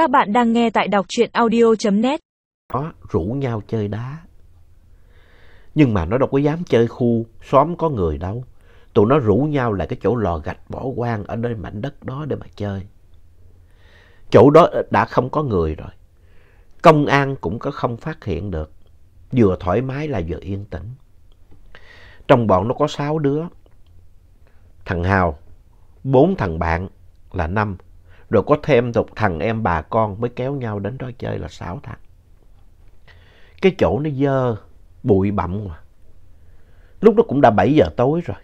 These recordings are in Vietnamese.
Các bạn đang nghe tại đọc truyện audio.net. Nó rủ nhau chơi đá. Nhưng mà nó đâu có dám chơi khu, xóm có người đâu. Tụi nó rủ nhau lại cái chỗ lò gạch bỏ quang ở nơi mảnh đất đó để mà chơi. Chỗ đó đã không có người rồi. Công an cũng có không phát hiện được. Vừa thoải mái là vừa yên tĩnh. Trong bọn nó có sáu đứa. Thằng Hào, bốn thằng bạn là năm. Rồi có thêm một thằng em bà con mới kéo nhau đến đó chơi là sáu thằng. Cái chỗ nó dơ, bụi bặm mà. Lúc đó cũng đã 7 giờ tối rồi.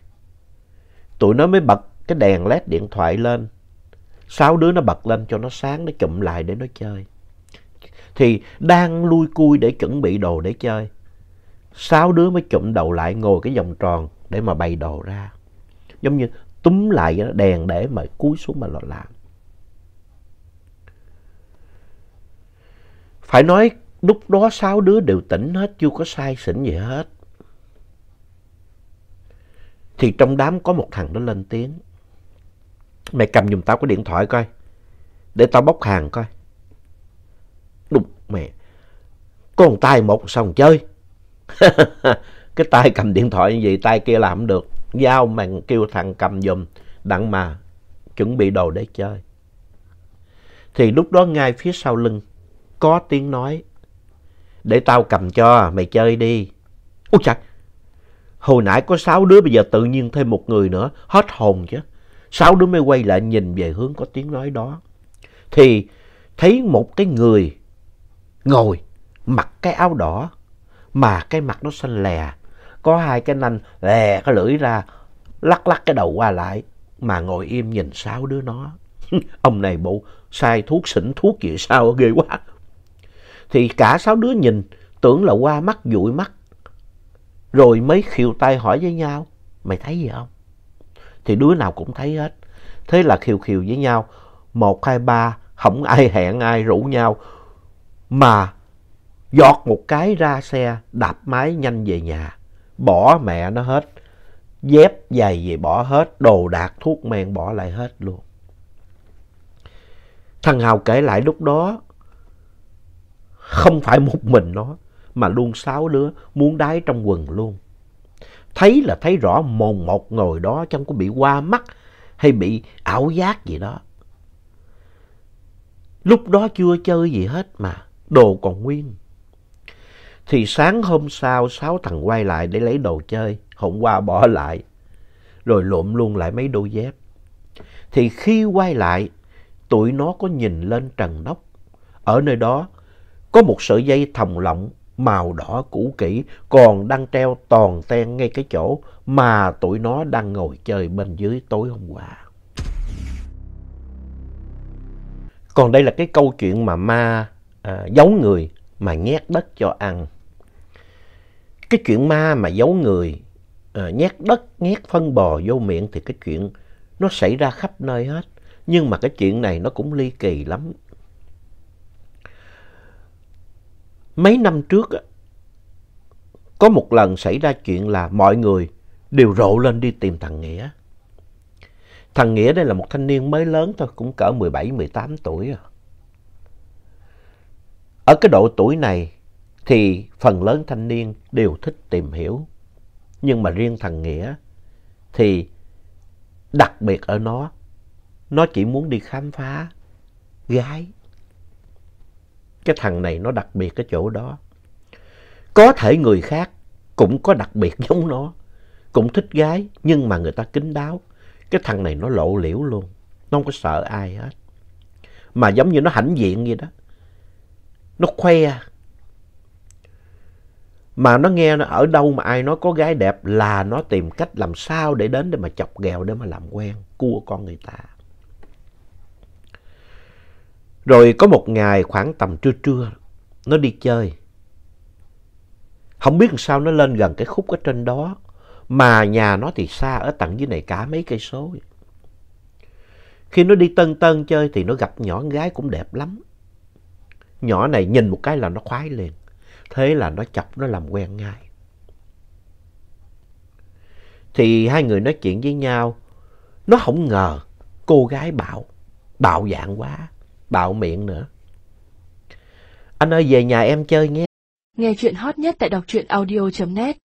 Tụi nó mới bật cái đèn led điện thoại lên. Sáu đứa nó bật lên cho nó sáng, nó chụm lại để nó chơi. Thì đang lui cui để chuẩn bị đồ để chơi. Sáu đứa mới chụm đầu lại ngồi cái vòng tròn để mà bày đồ ra. Giống như túm lại đèn để mà cúi xuống mà lo làm. Phải nói lúc đó sáu đứa đều tỉnh hết, chưa có sai xỉn gì hết. Thì trong đám có một thằng nó lên tiếng. Mày cầm giùm tao cái điện thoại coi. Để tao bóc hàng coi. Đúng mẹ. Con tay một xong chơi. cái tay cầm điện thoại như vậy, tay kia làm không được. Giao mày kêu thằng cầm giùm. Đặng mà chuẩn bị đồ để chơi. Thì lúc đó ngay phía sau lưng có tiếng nói. Để tao cầm cho, mày chơi đi. Úi chặt, Hồi nãy có sáu đứa, bây giờ tự nhiên thêm một người nữa. Hết hồn chứ. Sáu đứa mới quay lại nhìn về hướng có tiếng nói đó. Thì thấy một cái người ngồi mặc cái áo đỏ mà cái mặt nó xanh lè. Có hai cái nanh lè cái lưỡi ra, lắc lắc cái đầu qua lại mà ngồi im nhìn sáu đứa nó. Ông này bộ sai thuốc xỉn thuốc gì sao ghê quá. Thì cả sáu đứa nhìn tưởng là qua mắt dụi mắt. Rồi mới khiều tay hỏi với nhau. Mày thấy gì không? Thì đứa nào cũng thấy hết. Thế là khiều khiều với nhau. Một, hai, ba, không ai hẹn ai rủ nhau. Mà giọt một cái ra xe, đạp máy nhanh về nhà. Bỏ mẹ nó hết. Dép, giày gì bỏ hết. Đồ đạc, thuốc men bỏ lại hết luôn. Thằng Hào kể lại lúc đó không phải một mình nó, mà luôn sáu đứa muốn đái trong quần luôn. Thấy là thấy rõ mồn một ngồi đó chẳng có bị qua mắt hay bị ảo giác gì đó. Lúc đó chưa chơi gì hết mà, đồ còn nguyên. Thì sáng hôm sau sáu thằng quay lại để lấy đồ chơi, hôm qua bỏ lại, rồi lộm luôn lại mấy đôi dép. Thì khi quay lại, tụi nó có nhìn lên trần nóc. Ở nơi đó có một sợi dây thòng lọng màu đỏ cũ kỹ còn đang treo toàn ten ngay cái chỗ mà tụi nó đang ngồi chơi bên dưới tối hôm qua. Còn đây là cái câu chuyện mà ma à, giấu người mà nhét đất cho ăn. Cái chuyện ma mà giấu người, à, nhét đất, nhét phân bò vô miệng thì cái chuyện nó xảy ra khắp nơi hết. Nhưng mà cái chuyện này nó cũng ly kỳ lắm. Mấy năm trước, có một lần xảy ra chuyện là mọi người đều rộ lên đi tìm thằng Nghĩa. Thằng Nghĩa đây là một thanh niên mới lớn thôi, cũng cỡ 17-18 tuổi. À. Ở cái độ tuổi này thì phần lớn thanh niên đều thích tìm hiểu. Nhưng mà riêng thằng Nghĩa thì đặc biệt ở nó, nó chỉ muốn đi khám phá gái. Cái thằng này nó đặc biệt cái chỗ đó. Có thể người khác cũng có đặc biệt giống nó. Cũng thích gái, nhưng mà người ta kín đáo. Cái thằng này nó lộ liễu luôn. Nó không có sợ ai hết. Mà giống như nó hãnh diện vậy đó. Nó khoe. Mà nó nghe nó ở đâu mà ai nói có gái đẹp là nó tìm cách làm sao để đến để mà chọc ghẹo, để mà làm quen. Cua con người ta. Rồi có một ngày khoảng tầm trưa trưa, nó đi chơi. Không biết làm sao nó lên gần cái khúc ở trên đó, mà nhà nó thì xa ở tận dưới này cả mấy cây số. Khi nó đi tân tân chơi thì nó gặp nhỏ gái cũng đẹp lắm. Nhỏ này nhìn một cái là nó khoái liền. Thế là nó chọc nó làm quen ngay. Thì hai người nói chuyện với nhau. Nó không ngờ cô gái bạo, bạo dạng quá bạo miệng nữa. Anh ơi, về nhà em chơi nhé. Nghe chuyện hot nhất tại đọc truyện audio.net